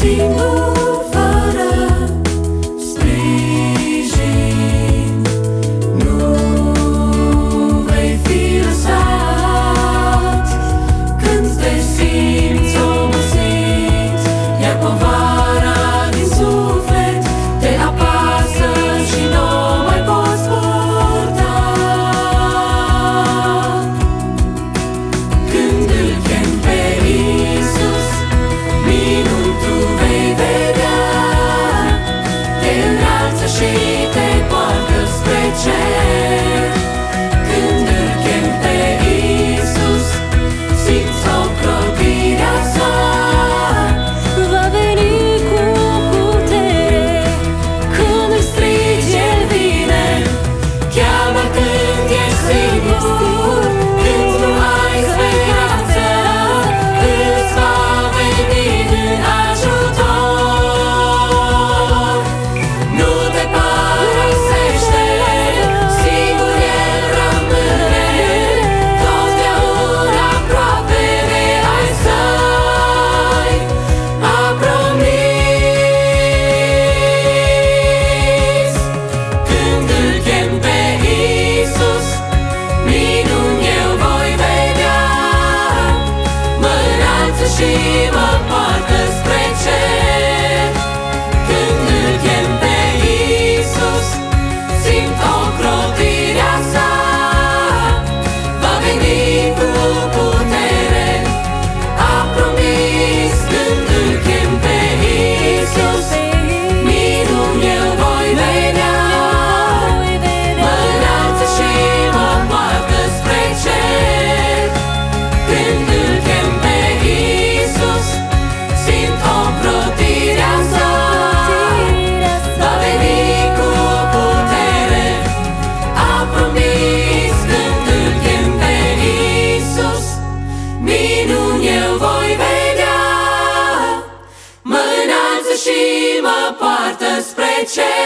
see și te poartă spre cer. leche.